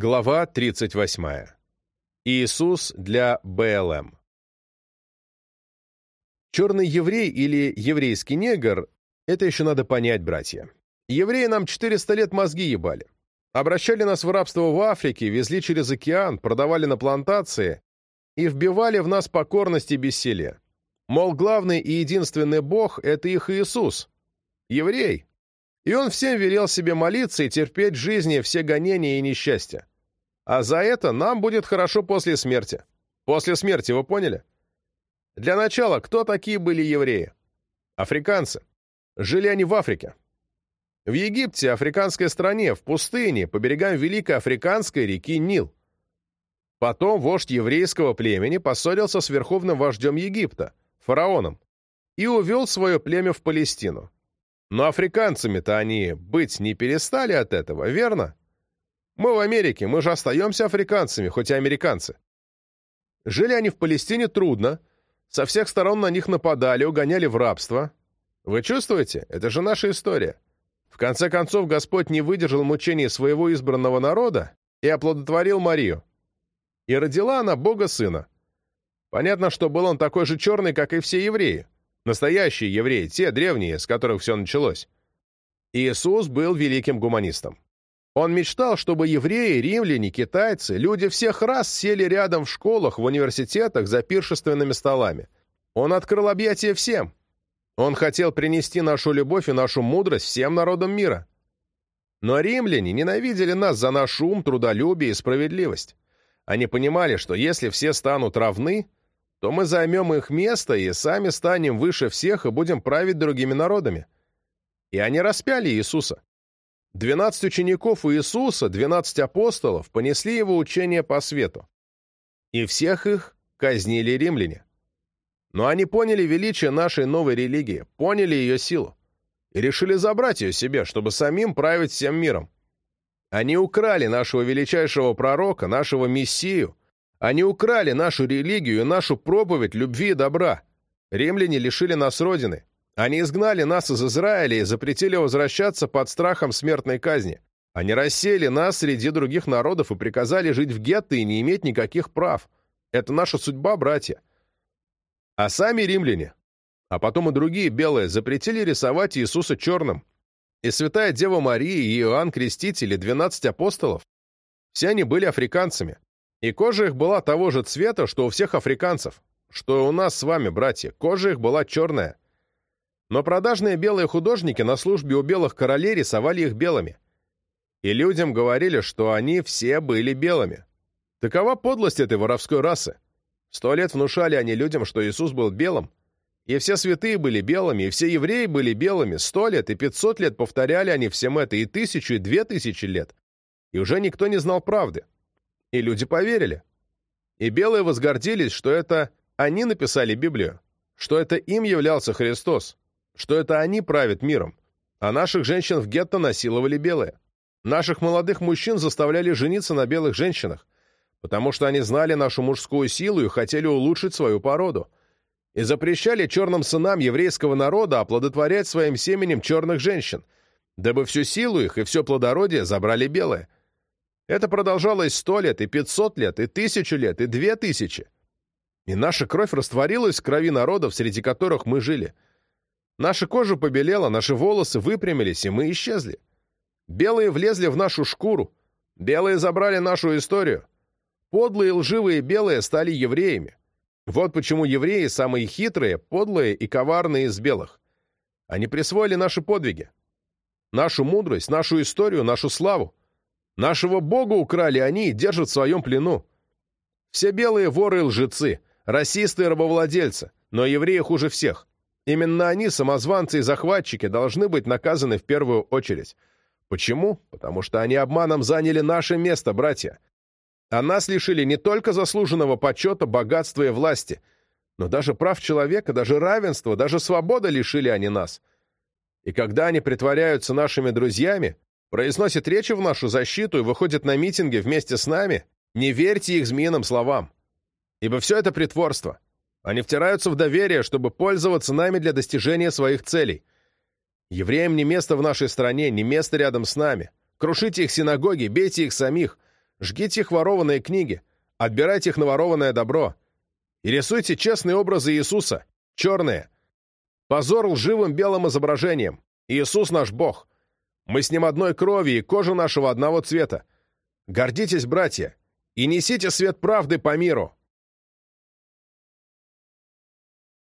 Глава 38. Иисус для БЛМ. Черный еврей или еврейский негр — это еще надо понять, братья. Евреи нам 400 лет мозги ебали. Обращали нас в рабство в Африке, везли через океан, продавали на плантации и вбивали в нас покорность и бессилие. Мол, главный и единственный Бог — это их Иисус. Еврей. И он всем велел себе молиться и терпеть жизни все гонения и несчастья. А за это нам будет хорошо после смерти. После смерти, вы поняли? Для начала, кто такие были евреи? Африканцы. Жили они в Африке. В Египте, африканской стране, в пустыне, по берегам Великой Африканской реки Нил. Потом вождь еврейского племени поссорился с верховным вождем Египта, фараоном, и увел свое племя в Палестину. Но африканцами-то они быть не перестали от этого, верно? Мы в Америке, мы же остаемся африканцами, хоть и американцы. Жили они в Палестине трудно, со всех сторон на них нападали, угоняли в рабство. Вы чувствуете? Это же наша история. В конце концов, Господь не выдержал мучений своего избранного народа и оплодотворил Марию. И родила она Бога Сына. Понятно, что был он такой же черный, как и все евреи. Настоящие евреи, те древние, с которых все началось. Иисус был великим гуманистом. Он мечтал, чтобы евреи, римляне, китайцы, люди всех рас сели рядом в школах, в университетах за пиршественными столами. Он открыл объятия всем. Он хотел принести нашу любовь и нашу мудрость всем народам мира. Но римляне ненавидели нас за наш ум, трудолюбие и справедливость. Они понимали, что если все станут равны, то мы займем их место и сами станем выше всех и будем править другими народами. И они распяли Иисуса. Двенадцать учеников у Иисуса, двенадцать апостолов, понесли его учение по свету. И всех их казнили римляне. Но они поняли величие нашей новой религии, поняли ее силу и решили забрать ее себе, чтобы самим править всем миром. Они украли нашего величайшего пророка, нашего Мессию, они украли нашу религию и нашу проповедь любви и добра. Римляне лишили нас родины. Они изгнали нас из Израиля и запретили возвращаться под страхом смертной казни. Они рассеяли нас среди других народов и приказали жить в гетто и не иметь никаких прав. Это наша судьба, братья. А сами римляне, а потом и другие белые, запретили рисовать Иисуса черным. И святая Дева Мария, и Иоанн Креститель, и двенадцать апостолов, все они были африканцами. И кожа их была того же цвета, что у всех африканцев, что у нас с вами, братья, кожа их была черная. Но продажные белые художники на службе у белых королей рисовали их белыми. И людям говорили, что они все были белыми. Такова подлость этой воровской расы. Сто лет внушали они людям, что Иисус был белым, и все святые были белыми, и все евреи были белыми, сто лет и пятьсот лет повторяли они всем это, и тысячу, и две тысячи лет. И уже никто не знал правды. И люди поверили. И белые возгордились, что это они написали Библию, что это им являлся Христос, что это они правят миром, а наших женщин в гетто насиловали белые. Наших молодых мужчин заставляли жениться на белых женщинах, потому что они знали нашу мужскую силу и хотели улучшить свою породу, и запрещали черным сынам еврейского народа оплодотворять своим семенем черных женщин, дабы всю силу их и все плодородие забрали белые. Это продолжалось сто лет, и пятьсот лет, и тысячу лет, и две тысячи. И наша кровь растворилась в крови народов, среди которых мы жили. Наша кожа побелела, наши волосы выпрямились, и мы исчезли. Белые влезли в нашу шкуру, белые забрали нашу историю. Подлые, лживые белые стали евреями. Вот почему евреи самые хитрые, подлые и коварные из белых. Они присвоили наши подвиги, нашу мудрость, нашу историю, нашу славу. Нашего Бога украли они и держат в своем плену. Все белые воры и лжецы, расисты и рабовладельцы, но евреи хуже всех. Именно они, самозванцы и захватчики, должны быть наказаны в первую очередь. Почему? Потому что они обманом заняли наше место, братья. А нас лишили не только заслуженного почета, богатства и власти, но даже прав человека, даже равенства, даже свободы лишили они нас. И когда они притворяются нашими друзьями, произносит речи в нашу защиту и выходит на митинги вместе с нами, не верьте их змеиным словам. Ибо все это притворство. Они втираются в доверие, чтобы пользоваться нами для достижения своих целей. Евреям не место в нашей стране, не место рядом с нами. Крушите их синагоги, бейте их самих. Жгите их ворованные книги, отбирайте их наворованное добро и рисуйте честные образы Иисуса, черные. Позор лживым белым изображением. Иисус наш Бог. Мы с Ним одной крови и кожа нашего одного цвета. Гордитесь, братья, и несите свет правды по миру.